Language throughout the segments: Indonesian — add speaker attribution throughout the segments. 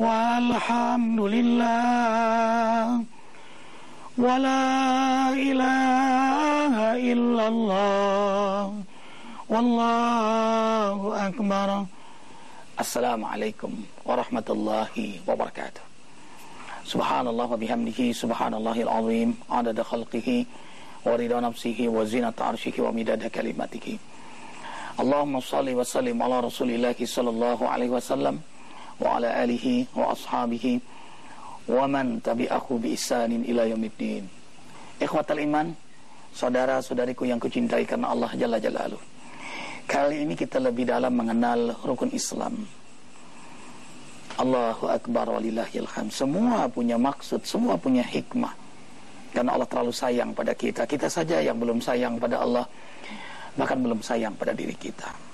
Speaker 1: والحمد لله ولا إله إلا الله والله أكبر. السلام عليكم ورحمة الله وبركاته. سبحان الله وبحمده سبحان الله العظيم عدد خلقه ورضا نفسه وزينة عرشه ومداد كلماته. اللهم صل وسلم على رسول الله صلى الله عليه وسلم. وعلى آله وأصحابه ومن تبعه بإحسان إلى يوم الدين Ikhwatal iman Saudara-saudariku yang kucintai karena Allah Jalla Jalaluh Kali ini kita lebih dalam mengenal rukun Islam Allahu Akbar walillahilham Semua punya maksud, semua punya hikmah Karena Allah terlalu sayang pada kita Kita saja yang belum sayang pada Allah Bahkan belum sayang pada diri kita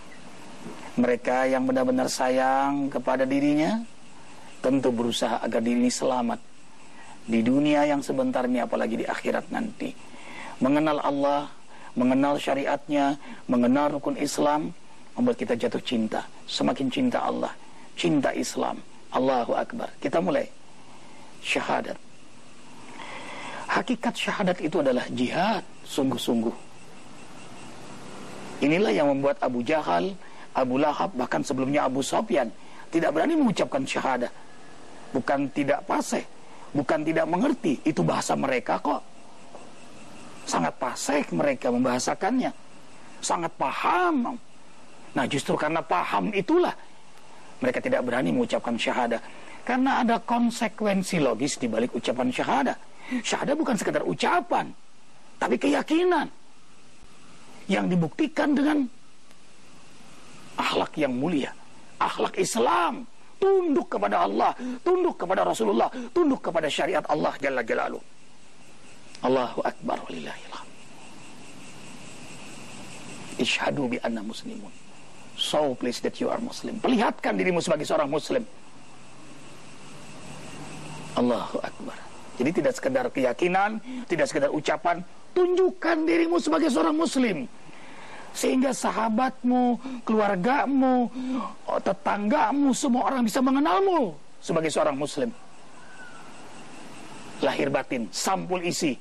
Speaker 1: Mereka yang benar-benar sayang kepada dirinya Tentu berusaha agar diri ini selamat Di dunia yang sebentar ini apalagi di akhirat nanti. Mengenal Allah Mengenal syariatnya Mengenal rukun Islam Membuat kita jatuh cinta. Semakin cinta Allah Cinta Islam. Allahu Akbar. Kita mulai. Syahadat. Hakikat syahadat itu adalah jihad Sungguh-sungguh. Inilah yang membuat Abu Jahal, Abu Lahab, bahkan sebelumnya Abu Sofyan tidak berani mengucapkan syahadah. Bukan tidak paseh, bukan tidak mengerti, itu bahasa mereka kok. Sangat paseh mereka membahasakannya. Sangat paham. Nah justru karena paham itulah mereka tidak berani mengucapkan syahadah. Karena ada konsekuensi logis di balik ucapan syahadah. Syahadah bukan sekedar ucapan, tapi keyakinan yang dibuktikan dengan akhlak yang mulia, akhlak Islam, tunduk kepada Allah, tunduk kepada Rasulullah, tunduk kepada syariat Allah Jalla Jalaluh. Allahu Akbar walillahilham. Ishadu bi anna muslimun. So please that you are Muslim. Perlihatkan dirimu sebagai seorang Muslim. Allahu Akbar. Jadi tidak sekedar keyakinan, tidak sekedar ucapan, tunjukkan dirimu sebagai seorang Muslim sehingga sahabatmu, keluargamu, tetanggamu, semua orang bisa mengenalmu sebagai seorang muslim. Lahir batin, sampul isi.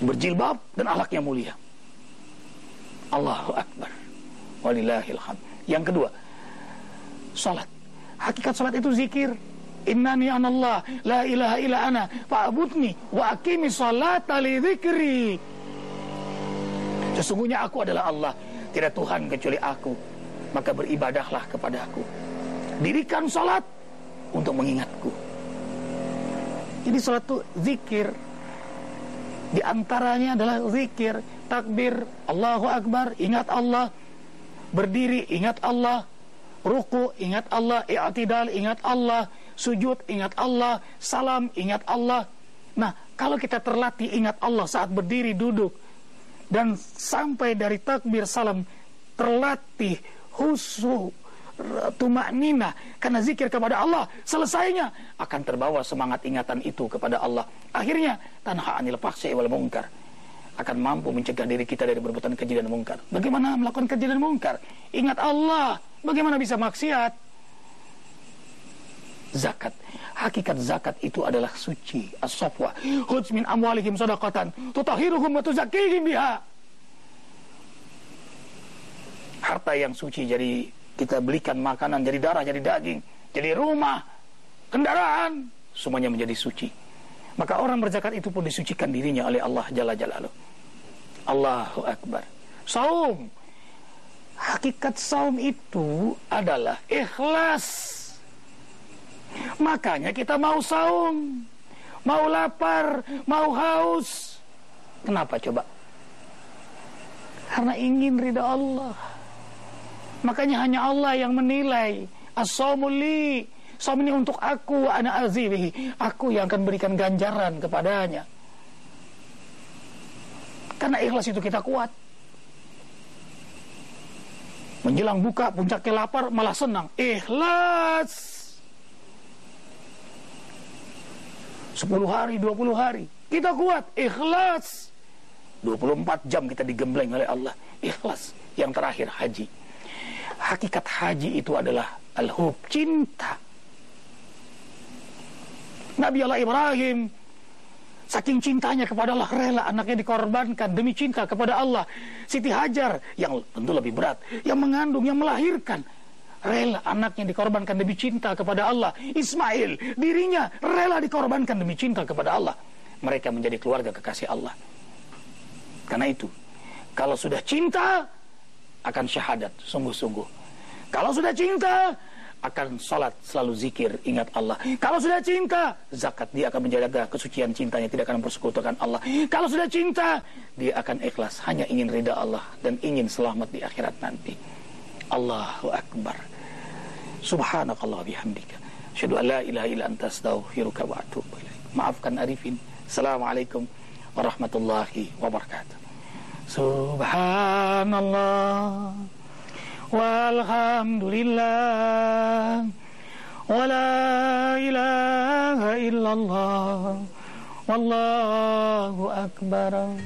Speaker 1: Berjilbab dan akhlaknya mulia. Allahu Akbar. Walillahilham. Yang kedua, salat. Hakikat salat itu zikir. Innani anallah la ilaha illa ana fa'budni wa aqimi salata li dzikri. Sesungguhnya aku adalah Allah, tidak Tuhan kecuali aku. Maka beribadahlah kepada aku. Dirikan salat untuk mengingatku. Jadi salat itu zikir. Di antaranya adalah zikir, takbir, Allahu Akbar, ingat Allah. Berdiri, ingat Allah. Ruku, ingat Allah. I'tidal, ingat Allah. Sujud, ingat Allah. Salam, ingat Allah. Nah, kalau kita terlatih ingat Allah saat berdiri, duduk, dan sampai dari takbir salam terlatih husu tumak nina karena zikir kepada Allah selesainya akan terbawa semangat ingatan itu kepada Allah. Akhirnya tanha anil fahsyi wal mungkar akan mampu mencegah diri kita dari perbuatan keji dan mungkar. Bagaimana melakukan keji dan mungkar? Ingat Allah. Bagaimana bisa maksiat zakat. Hakikat zakat itu adalah suci as-safwa. Khudz min amwalihim sadaqatan tutahhiruhum wa tuzakkihim biha. Harta yang suci jadi kita belikan makanan jadi darah jadi daging jadi rumah kendaraan semuanya menjadi suci. Maka orang berzakat itu pun disucikan dirinya oleh Allah Jalla Jalaluh. Allahu Akbar. Saum. Hakikat saum itu adalah ikhlas Makanya kita mau saum, mau lapar, mau haus. Kenapa coba? Karena ingin ridha Allah. Makanya hanya Allah yang menilai. As-sawmuli. Ini untuk aku, anak azibihi. Aku yang akan berikan ganjaran kepadanya. Karena ikhlas itu kita kuat. Menjelang buka, puncaknya lapar, malah senang. Ikhlas. 10 hari, 20 hari. Kita kuat, ikhlas. 24 jam kita digembleng oleh Allah. Ikhlas. Yang terakhir haji. Hakikat haji itu adalah al-hub, cinta. Nabi Allah Ibrahim Saking cintanya kepada Allah rela anaknya dikorbankan demi cinta kepada Allah. Siti Hajar yang tentu lebih berat, yang mengandung, yang melahirkan rela anaknya dikorbankan demi cinta kepada Allah. Ismail dirinya rela dikorbankan demi cinta kepada Allah. Mereka menjadi keluarga kekasih Allah. Karena itu, kalau sudah cinta akan syahadat sungguh-sungguh. Kalau sudah cinta akan salat selalu zikir ingat Allah. Kalau sudah cinta, zakat dia akan menjaga kesucian cintanya tidak akan persekutukan Allah. Kalau sudah cinta, dia akan ikhlas hanya ingin ridha Allah dan ingin selamat di akhirat nanti. Allahu akbar. سبحانك الله بحمدك أشهد أن لا إله إلا أنت أستغفرك وأتوب إليك maafkan Arifin Assalamualaikum warahmatullahi wabarakatuh Subhanallah Walhamdulillah Wala ilaha illallah Wallahu akbar